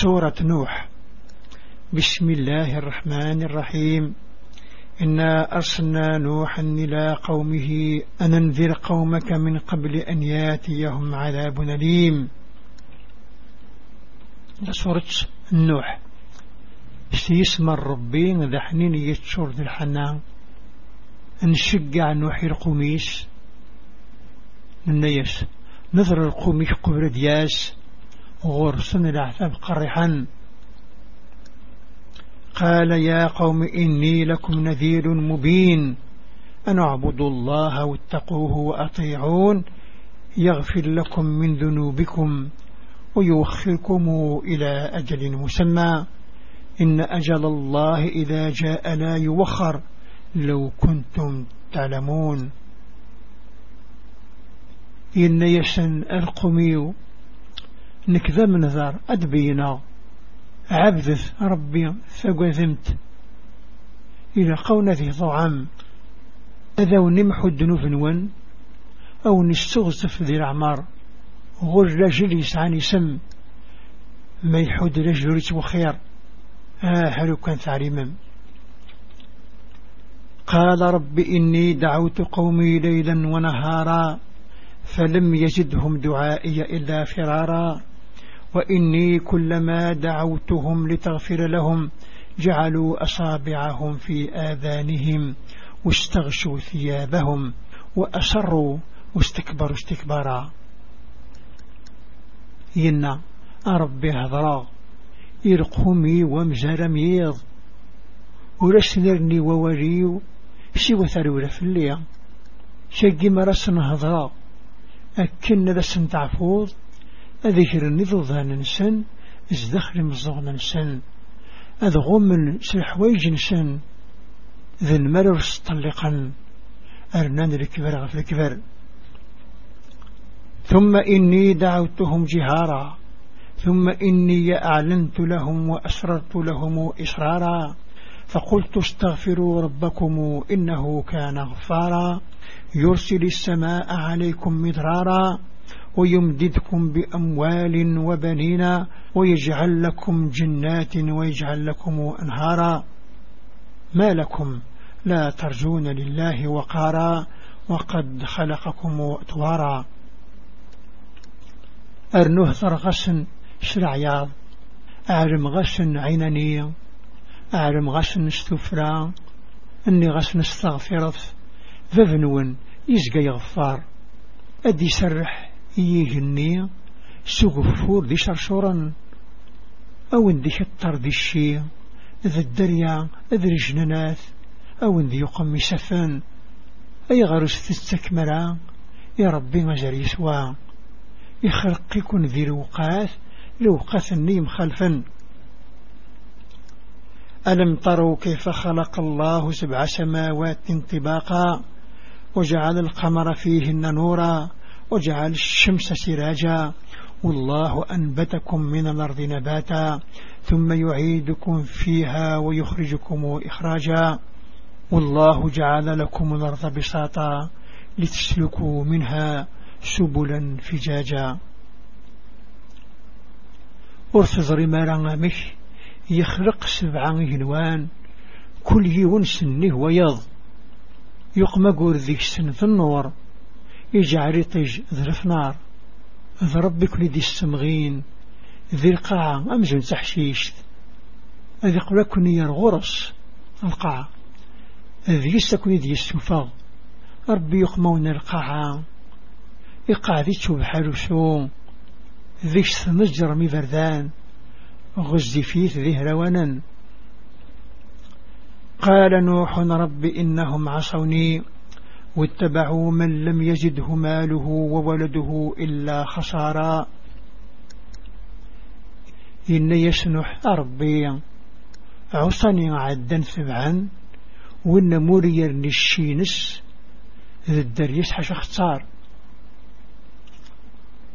سورة نوح. بسم الله الرحمن الرحيم. إنا أرسلنا نوحا إلى قومه أن انذر قومك من قبل أن ياتيهم عذاب أليم. سورة نوح. اسم الربين ذا حنين يتشور ذي الحنان. نشجع نوحي القميس النيس نظر القميش قبر دياس. غرسن العذاب قرحا قال يا قوم إني لكم نذير مبين. أن اعبدوا الله واتقوه وأطيعون. يغفر لكم من ذنوبكم ويوخركم إلى أجل مسمى. إن أجل الله إذا جاء لا يوخر. لو كنتم تعلمون. إن يسن القمي نكذا من ذار أدبينا. عبدث ربي فقذمت إلى قونا ذي ضعام أذا ونمحو الدنوف نون. أو نستغزف ذي الأعمار. غر رجل يسعاني سم. ما يحود رجل وخير آه هلو كان تعليما. قال رب إني دعوت قومي ليلا ونهارا. فلم يزدهم دعائي إلا فرارا. وإني كلما دعوتهم لتغفر لهم جعلوا أصابعهم في آذانهم واستغشوا ثيابهم وأسروا واستكبروا استكبارا. ينا أربي هضرا إرقومي ومزار ميض ورسنرني ووريو سوى ثرولة في الليل. شقي مرسن هضرا أكن لسن تعفوض. أذكر النضوذان نسن ازدخل مزغن نسن أذغم سلحويج نسن ذي المرر سطلقا أرنان الكبر غف الكبر. ثم إني دعوتهم جهارا ثم إني أعلنت لهم وأسررت لهم إسرارا فقلت استغفروا ربكم إنه كان غفارا يرسل السماء عليكم مدرارا ويمددكم بأموال وبنين ويجعل لكم جنات ويجعل لكم أنهارا. ما لكم؟ لا ترجون لله وقارا وقد خلقكم أطوارا. أرنوه ثرغس شرعياض أعلم غس عينانية أعلم غس استفرا أني غس استغفرت. ذذنون يزقى يغفار أدي سرح. يجني سغفور دي شرشورا أو اندي شطر دي الشي ذا الدريا ذا الجنانات أو اندي يقم سفان أي غرس تستكملا يا ربي سوا. يخلق يكون ذي الوقات لوقات النيم خلفا ألم تروا كيف خلق الله سبع سماوات طباقا وجعل القمر فيهن نورا. وجعل الشمس سراجا والله أنبتكم من الأرض نباتا ثم يعيدكم فيها ويخرجكم إخراجا والله جعل لكم الأرض بساطا لتسلكوا منها سبلا فجاجا. ورث ما مش يخلق سبعا هنوان كل يون سنه ويض يقمقور ذيك السن في النور يجعل يطيج ذرف نار ذرب كل دي السمغين ذي القاعة أمزن تحشيشت. أذي كني يرغرس القاعة ذي يستكني دي السفاغ ربي يقمون القاعة يقع ذي تشوب حالوسو ذي سنجر مي بردان. غزي فيه ذي هروانا قال نوح رب إنهم عصوني. واتبعوا من لم يجده ماله وولده إلا خسارا. إن يسنح ربي عصني عدا ثبعا وإن مرير نشينس ذي الدريس حش اختار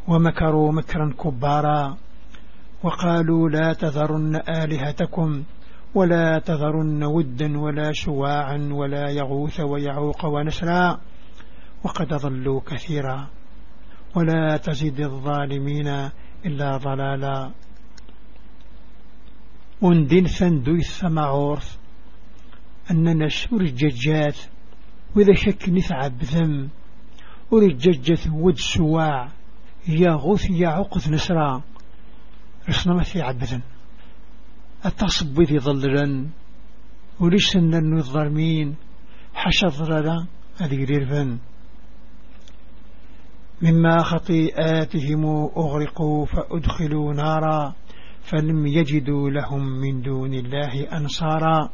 ومكروا مكرا كبارا وقالوا لا تذرن آلهتكم. ولا تذرن ودا ولا شواعا ولا يغوث ويعوق ونسرا وقد ضلوا كثيرا ولا تزد الظالمين إلا ضلالا. وندين ثندو الثمعورث أننا سور الججات وإذا شك نثعب ذم ورججت ود سواع يا غوث يا عقد نسرا. رسنا ما في عبدا التصبي ذي ظللا ولسنا الظالمين حشر لا هذه ريرفن مما خطيئاتهم أغرقوا فأدخلوا نارا فلم يجدوا لهم من دون الله أنصارا.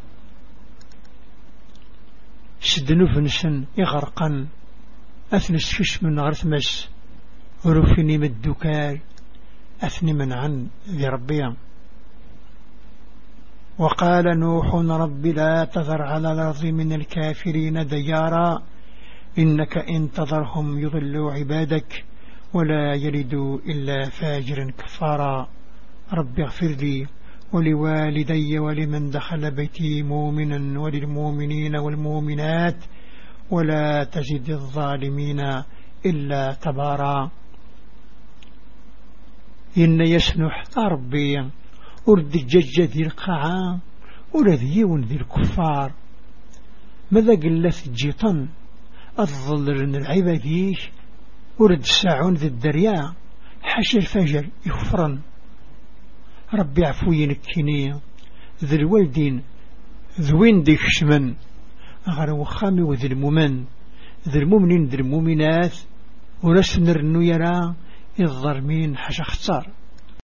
سدنو فنسن يغرقا أثنس فش من غرث مس ورفني مدوكال أثني من عن ذي ربيا وقال نوح رب لا تذر على الأرض من الكافرين ديارا إنك إن تذرهم يضلوا عبادك ولا يلدوا إلا فاجرا كفارا. رب اغفر لي ولوالدي ولمن دخل بيتي مؤمنا وللمؤمنين والمؤمنات ولا تزد الظالمين إلا تبارا. إن يسنح ربي أرد الججة ذي القاعة ذي ذي الكفار. ماذا قلت جيطا الظلر العباديش ورد الساعون ذي الدريا. حش الفجر يفرن. ربي عفوين الكينية ذي الوالدين ذوين ديك شمن غير وخامي وذي المؤمن. ذي المؤمنين ذي المؤمنات. ورسن يرى الظرمين حاجة اختار